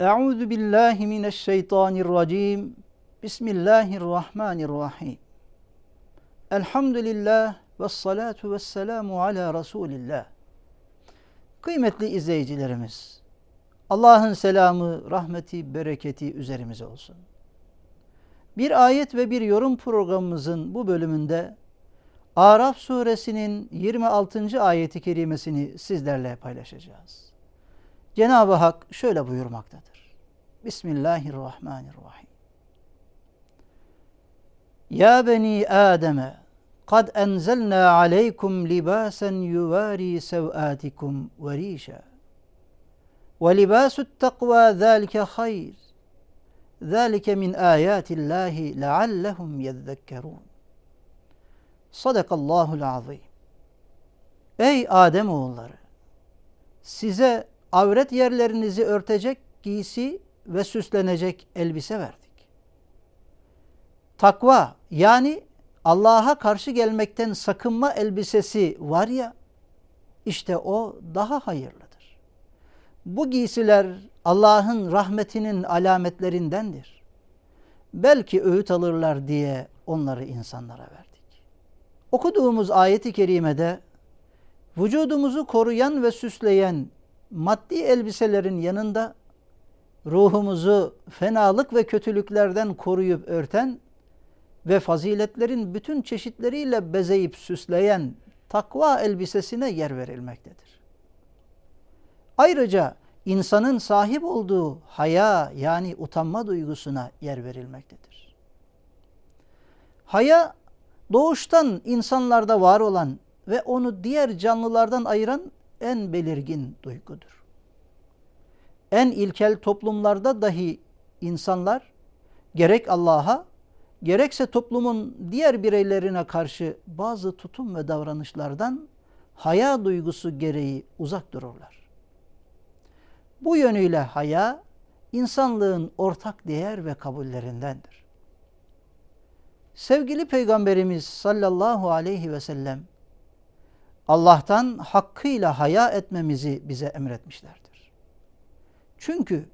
Euzu billahi mineşşeytanirracim. Bismillahirrahmanirrahim. Elhamdülillah ve salatu ve selamu ala Resulillah. Kıymetli izleyicilerimiz, Allah'ın selamı, rahmeti, bereketi üzerimize olsun. Bir ayet ve bir yorum programımızın bu bölümünde Araf suresinin 26. ayeti kerimesini sizlerle paylaşacağız. Cenab-ı Hak şöyle buyurmaktadır. Bismillahirrahmanirrahim. Ya beni Adem'e kad enzelna aleykum libasen yuvari sevatikum ve rişa. Ve libasut takva zâlike hayr. Zâlike min âyâtillâhi leallehum yezzekkerûn. Sadakallahul azim. Ey Adem oğulları! Size avret yerlerinizi örtecek giysi ve süslenecek elbise verdik. Takva yani Allah'a karşı gelmekten sakınma elbisesi var ya, işte o daha hayırlıdır. Bu giysiler Allah'ın rahmetinin alametlerindendir. Belki öğüt alırlar diye onları insanlara verdik. Okuduğumuz ayeti kerimede vücudumuzu koruyan ve süsleyen maddi elbiselerin yanında ruhumuzu fenalık ve kötülüklerden koruyup örten ve faziletlerin bütün çeşitleriyle bezeyip süsleyen takva elbisesine yer verilmektedir. Ayrıca insanın sahip olduğu haya yani utanma duygusuna yer verilmektedir. Haya doğuştan insanlarda var olan ve onu diğer canlılardan ayıran en belirgin duygudur. En ilkel toplumlarda dahi insanlar gerek Allah'a gerekse toplumun diğer bireylerine karşı bazı tutum ve davranışlardan haya duygusu gereği uzak dururlar. Bu yönüyle haya insanlığın ortak değer ve kabullerindendir. Sevgili Peygamberimiz sallallahu aleyhi ve sellem Allah'tan hakkıyla haya etmemizi bize emretmişlerdir. Çünkü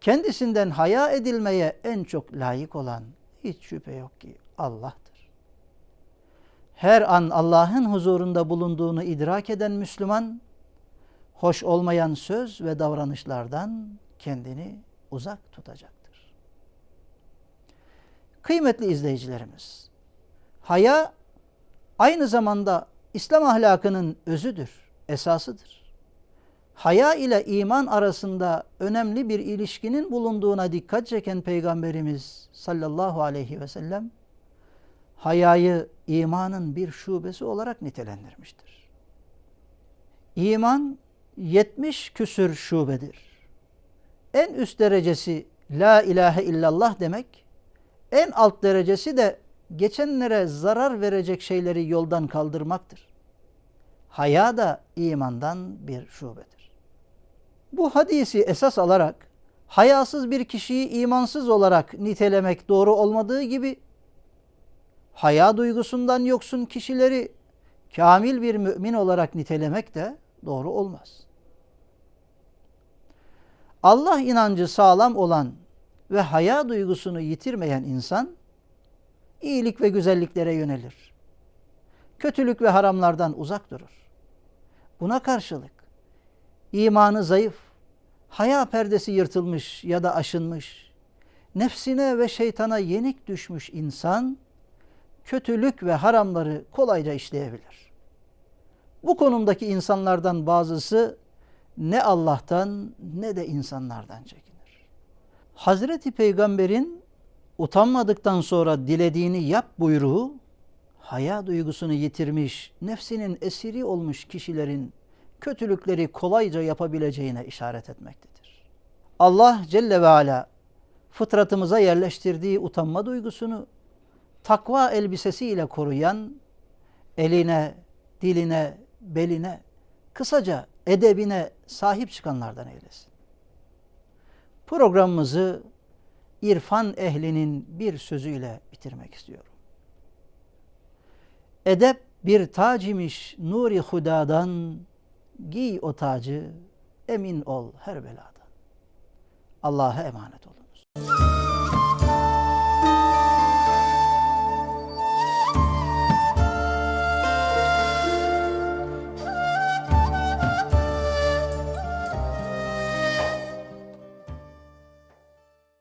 kendisinden haya edilmeye en çok layık olan hiç şüphe yok ki Allah'tır. Her an Allah'ın huzurunda bulunduğunu idrak eden Müslüman, hoş olmayan söz ve davranışlardan kendini uzak tutacaktır. Kıymetli izleyicilerimiz, haya aynı zamanda İslam ahlakının özüdür, esasıdır. Haya ile iman arasında önemli bir ilişkinin bulunduğuna dikkat çeken Peygamberimiz sallallahu aleyhi ve sellem hayayı imanın bir şubesi olarak nitelendirmiştir. İman 70 küsür şubedir. En üst derecesi la ilahe illallah demek, en alt derecesi de geçenlere zarar verecek şeyleri yoldan kaldırmaktır. Haya da imandan bir şubedir. Bu hadisi esas alarak hayasız bir kişiyi imansız olarak nitelemek doğru olmadığı gibi haya duygusundan yoksun kişileri kamil bir mümin olarak nitelemek de doğru olmaz. Allah inancı sağlam olan ve haya duygusunu yitirmeyen insan iyilik ve güzelliklere yönelir. Kötülük ve haramlardan uzak durur. Buna karşılık imanı zayıf, haya perdesi yırtılmış ya da aşınmış, nefsine ve şeytana yenik düşmüş insan kötülük ve haramları kolayca işleyebilir. Bu konumdaki insanlardan bazısı ne Allah'tan ne de insanlardan çekinir. Hazreti Peygamber'in utanmadıktan sonra dilediğini yap buyruğu haya duygusunu yitirmiş, nefsinin esiri olmuş kişilerin kötülükleri kolayca yapabileceğine işaret etmektedir. Allah Celle ve Ala fıtratımıza yerleştirdiği utanma duygusunu takva elbisesiyle koruyan, eline, diline, beline, kısaca edebine sahip çıkanlardan eylesin. Programımızı irfan ehlinin bir sözüyle bitirmek istiyorum. Edep bir tac imiş nuri hudadan, giy o tacı, emin ol her beladan. Allah'a emanet olun.